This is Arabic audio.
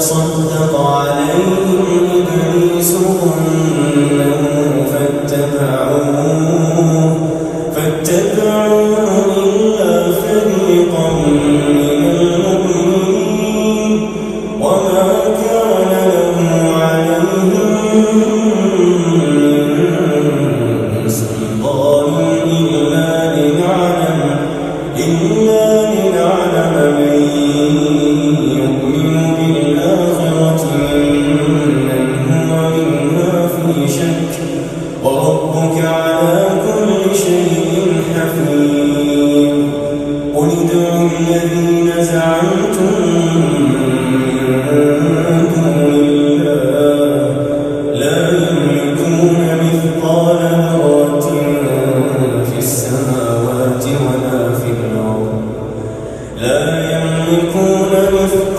تصدق عليهم إبليس ظنه فاتبعوه فاتبعوه إلا فريقا من المؤمنين وما كان له عليهم من سلطان إلا شك وربك على كل شيء حفيظ. قل ادعوا الذين زعمتم من دون لا يملكون مثقال ذرة في السماوات ولا في الأرض. لا يملكون مثقال